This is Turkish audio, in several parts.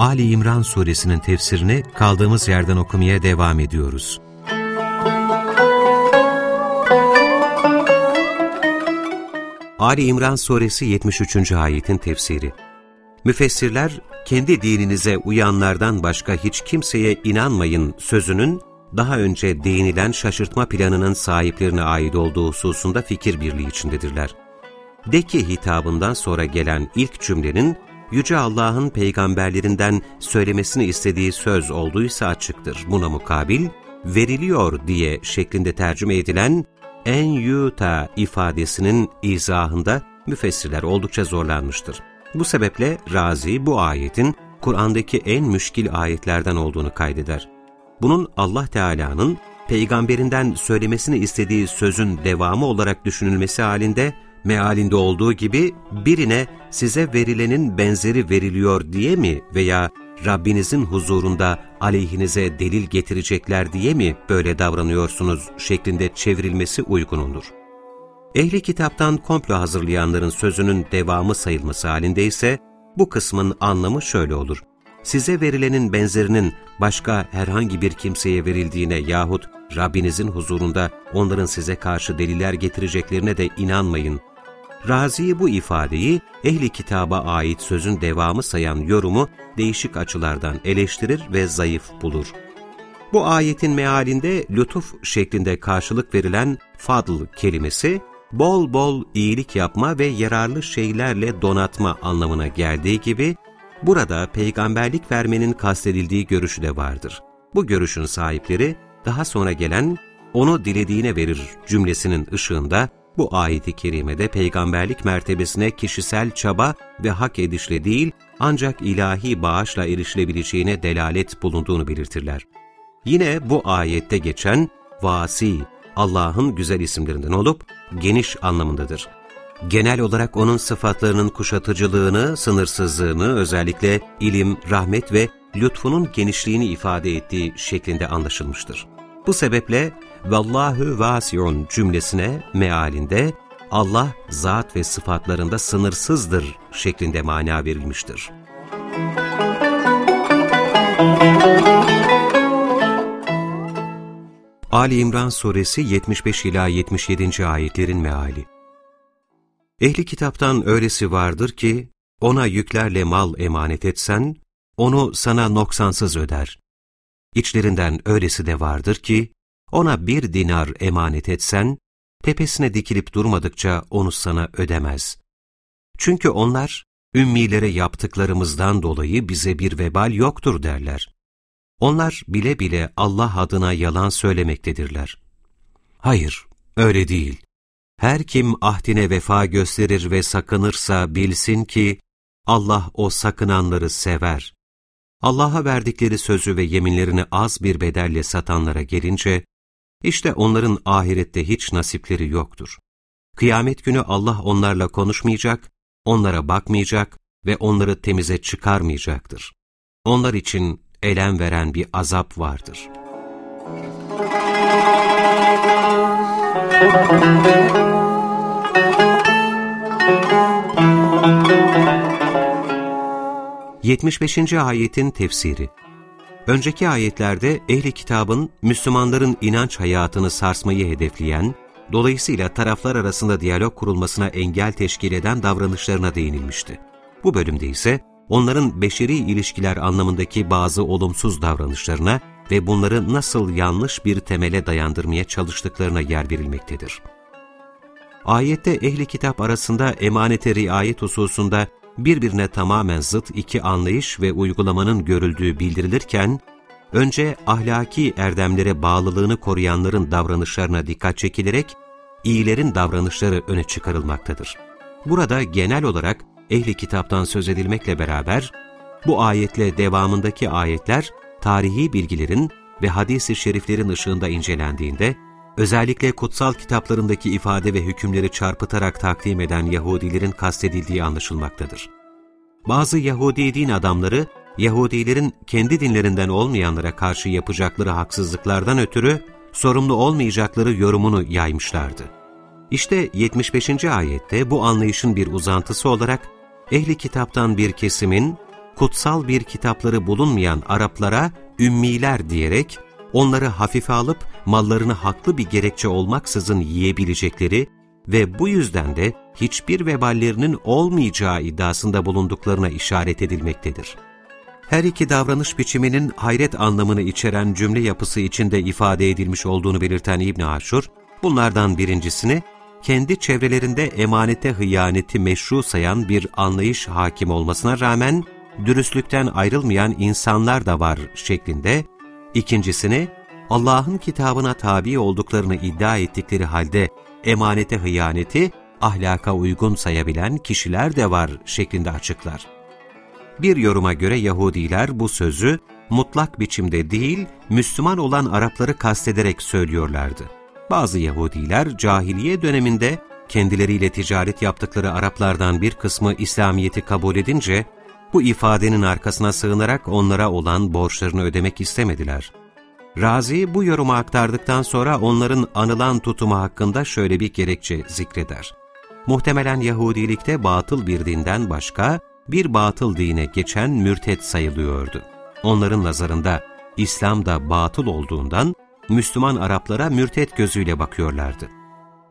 Ali İmran suresinin tefsirini kaldığımız yerden okumaya devam ediyoruz. Ali İmran suresi 73. ayetin tefsiri Müfessirler, kendi dininize uyanlardan başka hiç kimseye inanmayın sözünün daha önce değinilen şaşırtma planının sahiplerine ait olduğu hususunda fikir birliği içindedirler. De ki hitabından sonra gelen ilk cümlenin Yüce Allah'ın peygamberlerinden söylemesini istediği söz olduysa açıktır. Buna mukabil, veriliyor diye şeklinde tercüme edilen en yuta ifadesinin izahında müfessirler oldukça zorlanmıştır. Bu sebeple Razi bu ayetin Kur'an'daki en müşkil ayetlerden olduğunu kaydeder. Bunun Allah Teala'nın peygamberinden söylemesini istediği sözün devamı olarak düşünülmesi halinde mealinde olduğu gibi birine size verilenin benzeri veriliyor diye mi veya Rabbinizin huzurunda aleyhinize delil getirecekler diye mi böyle davranıyorsunuz şeklinde çevrilmesi uygunundur. Ehli kitaptan komplo hazırlayanların sözünün devamı sayılması halinde ise bu kısmın anlamı şöyle olur. Size verilenin benzerinin başka herhangi bir kimseye verildiğine yahut Rabbinizin huzurunda onların size karşı deliller getireceklerine de inanmayın Razi bu ifadeyi ehli kitaba ait sözün devamı sayan yorumu değişik açılardan eleştirir ve zayıf bulur. Bu ayetin mealinde lütuf şeklinde karşılık verilen fadl kelimesi, bol bol iyilik yapma ve yararlı şeylerle donatma anlamına geldiği gibi, burada peygamberlik vermenin kastedildiği görüşü de vardır. Bu görüşün sahipleri, daha sonra gelen, onu dilediğine verir cümlesinin ışığında, bu ayeti kerimede peygamberlik mertebesine kişisel çaba ve hak edişle değil, ancak ilahi bağışla erişilebileceğine delalet bulunduğunu belirtirler. Yine bu ayette geçen vasi, Allah'ın güzel isimlerinden olup geniş anlamındadır. Genel olarak onun sıfatlarının kuşatıcılığını, sınırsızlığını, özellikle ilim, rahmet ve lütfunun genişliğini ifade ettiği şeklinde anlaşılmıştır. Bu sebeple Vallahu vasiun cümlesine mealinde Allah zat ve sıfatlarında sınırsızdır şeklinde mana verilmiştir. Ali İmran Suresi 75 ila 77. ayetlerin meali. Ehli kitaptan öylesi vardır ki ona yüklerle mal emanet etsen onu sana noksansız öder. İçlerinden öylesi de vardır ki ona bir dinar emanet etsen, tepesine dikilip durmadıkça onu sana ödemez. Çünkü onlar, ümmilere yaptıklarımızdan dolayı bize bir vebal yoktur derler. Onlar bile bile Allah adına yalan söylemektedirler. Hayır, öyle değil. Her kim ahdine vefa gösterir ve sakınırsa bilsin ki, Allah o sakınanları sever. Allah'a verdikleri sözü ve yeminlerini az bir bedelle satanlara gelince, işte onların ahirette hiç nasipleri yoktur. Kıyamet günü Allah onlarla konuşmayacak, onlara bakmayacak ve onları temize çıkarmayacaktır. Onlar için elem veren bir azap vardır. Yetmiş beşinci ayetin tefsiri Önceki ayetlerde ehli kitabın Müslümanların inanç hayatını sarsmayı hedefleyen, dolayısıyla taraflar arasında diyalog kurulmasına engel teşkil eden davranışlarına değinilmişti. Bu bölümde ise onların beşeri ilişkiler anlamındaki bazı olumsuz davranışlarına ve bunları nasıl yanlış bir temele dayandırmaya çalıştıklarına yer verilmektedir. Ayette ehli kitap arasında emanete riayet hususunda birbirine tamamen zıt iki anlayış ve uygulamanın görüldüğü bildirilirken, önce ahlaki erdemlere bağlılığını koruyanların davranışlarına dikkat çekilerek, iyilerin davranışları öne çıkarılmaktadır. Burada genel olarak ehli kitaptan söz edilmekle beraber, Bu ayetle devamındaki ayetler, tarihi bilgilerin ve hadis-i şeriflerin ışığında incelendiğinde, özellikle kutsal kitaplarındaki ifade ve hükümleri çarpıtarak takdim eden Yahudilerin kastedildiği anlaşılmaktadır. Bazı Yahudi din adamları, Yahudilerin kendi dinlerinden olmayanlara karşı yapacakları haksızlıklardan ötürü sorumlu olmayacakları yorumunu yaymışlardı. İşte 75. ayette bu anlayışın bir uzantısı olarak ehli kitaptan bir kesimin kutsal bir kitapları bulunmayan Araplara ümmiler diyerek onları hafife alıp mallarını haklı bir gerekçe olmaksızın yiyebilecekleri ve bu yüzden de hiçbir veballerinin olmayacağı iddiasında bulunduklarına işaret edilmektedir. Her iki davranış biçiminin hayret anlamını içeren cümle yapısı içinde ifade edilmiş olduğunu belirten İbn Aşur, bunlardan birincisini kendi çevrelerinde emanete hıyaneti meşru sayan bir anlayış hakim olmasına rağmen dürüstlükten ayrılmayan insanlar da var şeklinde, ikincisini Allah'ın kitabına tabi olduklarını iddia ettikleri halde emanete hıyaneti ahlaka uygun sayabilen kişiler de var şeklinde açıklar. Bir yoruma göre Yahudiler bu sözü mutlak biçimde değil, Müslüman olan Arapları kastederek söylüyorlardı. Bazı Yahudiler cahiliye döneminde kendileriyle ticaret yaptıkları Araplardan bir kısmı İslamiyet'i kabul edince, bu ifadenin arkasına sığınarak onlara olan borçlarını ödemek istemediler. Razi bu yorumu aktardıktan sonra onların anılan tutumu hakkında şöyle bir gerekçe zikreder. Muhtemelen Yahudilikte batıl bir dinden başka bir batıl dine geçen mürtet sayılıyordu. Onların nazarında İslam da batıl olduğundan Müslüman Araplara mürtet gözüyle bakıyorlardı.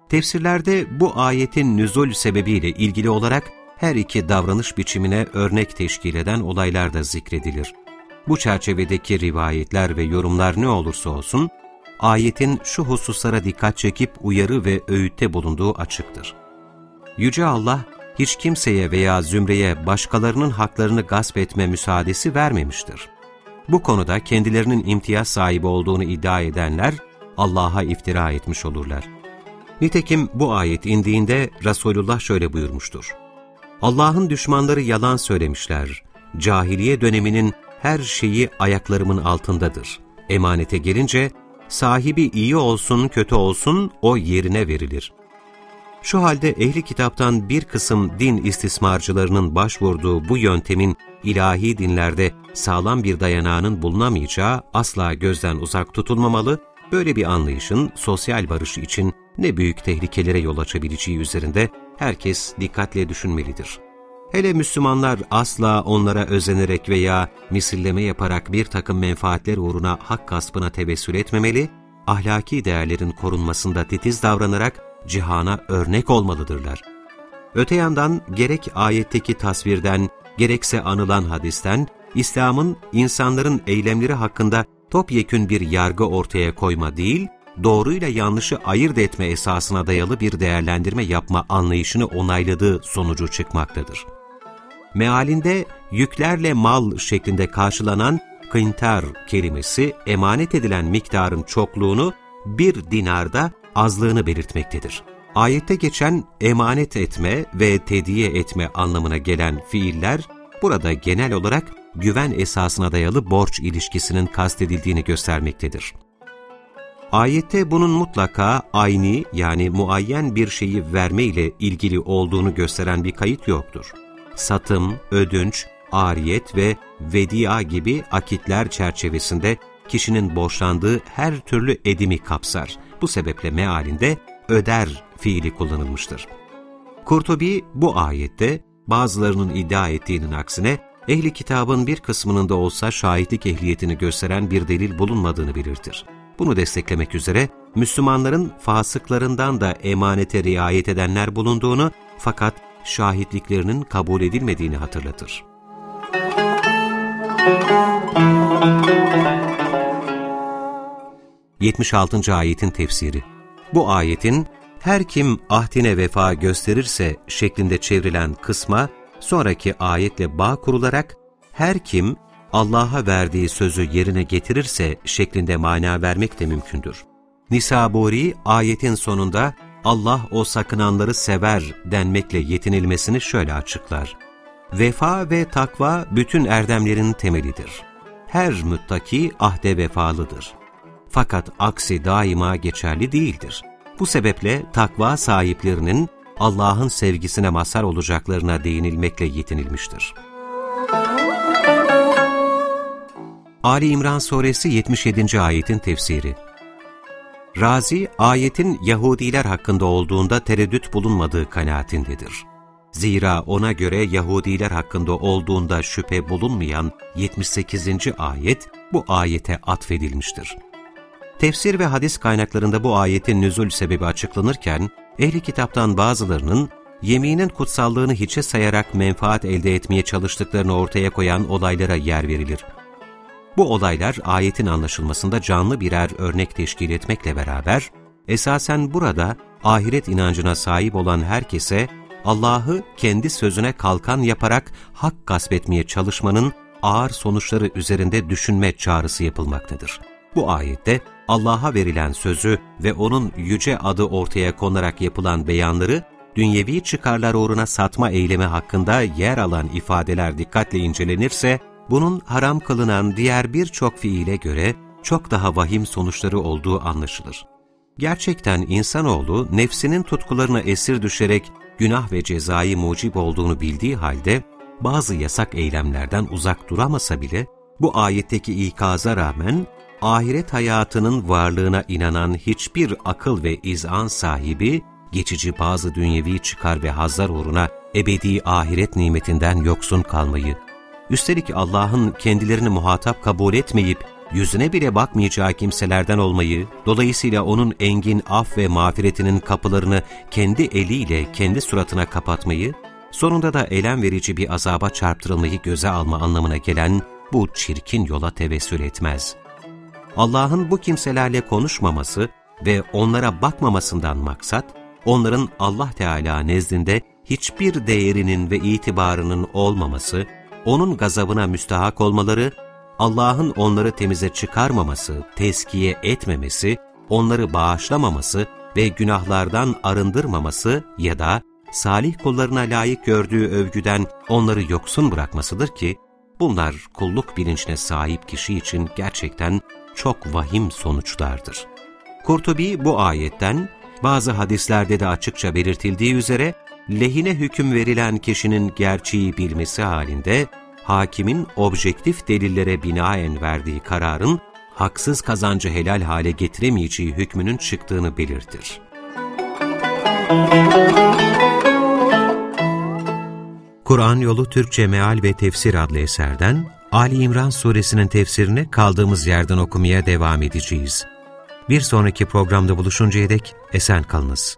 Tefsirlerde bu ayetin nüzul sebebiyle ilgili olarak her iki davranış biçimine örnek teşkil eden olaylar da zikredilir. Bu çerçevedeki rivayetler ve yorumlar ne olursa olsun, ayetin şu hususlara dikkat çekip uyarı ve öğütte bulunduğu açıktır. Yüce Allah, hiç kimseye veya zümreye başkalarının haklarını gasp etme müsaadesi vermemiştir. Bu konuda kendilerinin imtiyaz sahibi olduğunu iddia edenler, Allah'a iftira etmiş olurlar. Nitekim bu ayet indiğinde Resulullah şöyle buyurmuştur. Allah'ın düşmanları yalan söylemişler. Cahiliye döneminin her şeyi ayaklarımın altındadır. Emanete gelince, sahibi iyi olsun kötü olsun o yerine verilir. Şu halde ehli kitaptan bir kısım din istismarcılarının başvurduğu bu yöntemin ilahi dinlerde sağlam bir dayanağının bulunamayacağı asla gözden uzak tutulmamalı, böyle bir anlayışın sosyal barış için ne büyük tehlikelere yol açabileceği üzerinde herkes dikkatle düşünmelidir. Hele Müslümanlar asla onlara özenerek veya misilleme yaparak bir takım menfaatler uğruna hak gaspına tevessül etmemeli, ahlaki değerlerin korunmasında titiz davranarak cihana örnek olmalıdırlar. Öte yandan gerek ayetteki tasvirden, gerekse anılan hadisten, İslam'ın insanların eylemleri hakkında topyekün bir yargı ortaya koyma değil, doğruyla yanlışı ayırt etme esasına dayalı bir değerlendirme yapma anlayışını onayladığı sonucu çıkmaktadır. Mealinde yüklerle mal şeklinde karşılanan kıntar kelimesi emanet edilen miktarın çokluğunu bir dinarda azlığını belirtmektedir. Ayette geçen emanet etme ve tediye etme anlamına gelen fiiller, burada genel olarak güven esasına dayalı borç ilişkisinin kastedildiğini göstermektedir. Ayette bunun mutlaka aynı yani muayyen bir şeyi verme ile ilgili olduğunu gösteren bir kayıt yoktur. Satım, ödünç, ariyet ve vedia gibi akitler çerçevesinde kişinin borçlandığı her türlü edimi kapsar. Bu sebeple mealinde öder fiili kullanılmıştır. Kurtubi bu ayette bazılarının iddia ettiğinin aksine ehli kitabın bir kısmının da olsa şahitlik ehliyetini gösteren bir delil bulunmadığını belirtir. Bunu desteklemek üzere Müslümanların fasıklarından da emanete riayet edenler bulunduğunu fakat şahitliklerinin kabul edilmediğini hatırlatır. Yetmiş altıncı ayetin tefsiri Bu ayetin her kim ahdine vefa gösterirse şeklinde çevrilen kısma sonraki ayetle bağ kurularak her kim Allah'a verdiği sözü yerine getirirse şeklinde mana vermek de mümkündür. Nisaburi ayetin sonunda Allah o sakınanları sever denmekle yetinilmesini şöyle açıklar. Vefa ve takva bütün erdemlerin temelidir. Her müttaki ahde vefalıdır. Fakat aksi daima geçerli değildir. Bu sebeple takva sahiplerinin Allah'ın sevgisine mazhar olacaklarına değinilmekle yetinilmiştir. Ali İmran Suresi 77. ayetin tefsiri Razi, ayetin Yahudiler hakkında olduğunda tereddüt bulunmadığı kanaatindedir. Zira ona göre Yahudiler hakkında olduğunda şüphe bulunmayan 78. ayet bu ayete atfedilmiştir. Tefsir ve hadis kaynaklarında bu ayetin nüzul sebebi açıklanırken, ehli kitaptan bazılarının yeminin kutsallığını hiçe sayarak menfaat elde etmeye çalıştıklarını ortaya koyan olaylara yer verilir. Bu olaylar ayetin anlaşılmasında canlı birer örnek teşkil etmekle beraber, esasen burada ahiret inancına sahip olan herkese Allah'ı kendi sözüne kalkan yaparak hak gasp etmeye çalışmanın ağır sonuçları üzerinde düşünme çağrısı yapılmaktadır. Bu ayette Allah'a verilen sözü ve O'nun yüce adı ortaya konarak yapılan beyanları, dünyevi çıkarlar uğruna satma eylemi hakkında yer alan ifadeler dikkatle incelenirse, bunun haram kılınan diğer birçok fiile göre çok daha vahim sonuçları olduğu anlaşılır. Gerçekten insanoğlu nefsinin tutkularına esir düşerek günah ve cezai mucib olduğunu bildiği halde bazı yasak eylemlerden uzak duramasa bile bu ayetteki ikaza rağmen ahiret hayatının varlığına inanan hiçbir akıl ve izan sahibi geçici bazı dünyevi çıkar ve hazlar uğruna ebedi ahiret nimetinden yoksun kalmayı, üstelik Allah'ın kendilerini muhatap kabul etmeyip yüzüne bile bakmayacağı kimselerden olmayı, dolayısıyla onun engin af ve mağfiretinin kapılarını kendi eliyle kendi suratına kapatmayı, sonunda da elem verici bir azaba çarptırılmayı göze alma anlamına gelen bu çirkin yola tevessül etmez. Allah'ın bu kimselerle konuşmaması ve onlara bakmamasından maksat, onların Allah Teala nezdinde hiçbir değerinin ve itibarının olmaması, onun gazabına müstahak olmaları Allah'ın onları temize çıkarmaması, teskiye etmemesi, onları bağışlamaması ve günahlardan arındırmaması ya da salih kullarına layık gördüğü övgüden onları yoksun bırakmasıdır ki, bunlar kulluk bilincine sahip kişi için gerçekten çok vahim sonuçlardır. Kurtubi bu ayetten, bazı hadislerde de açıkça belirtildiği üzere, lehine hüküm verilen kişinin gerçeği bilmesi halinde, hakimin objektif delillere binaen verdiği kararın haksız kazancı helal hale getiremeyeceği hükmünün çıktığını belirtir. Kur'an Yolu Türkçe Meal ve Tefsir adlı eserden Ali İmran suresinin tefsirini kaldığımız yerden okumaya devam edeceğiz. Bir sonraki programda buluşuncaya dek esen kalınız.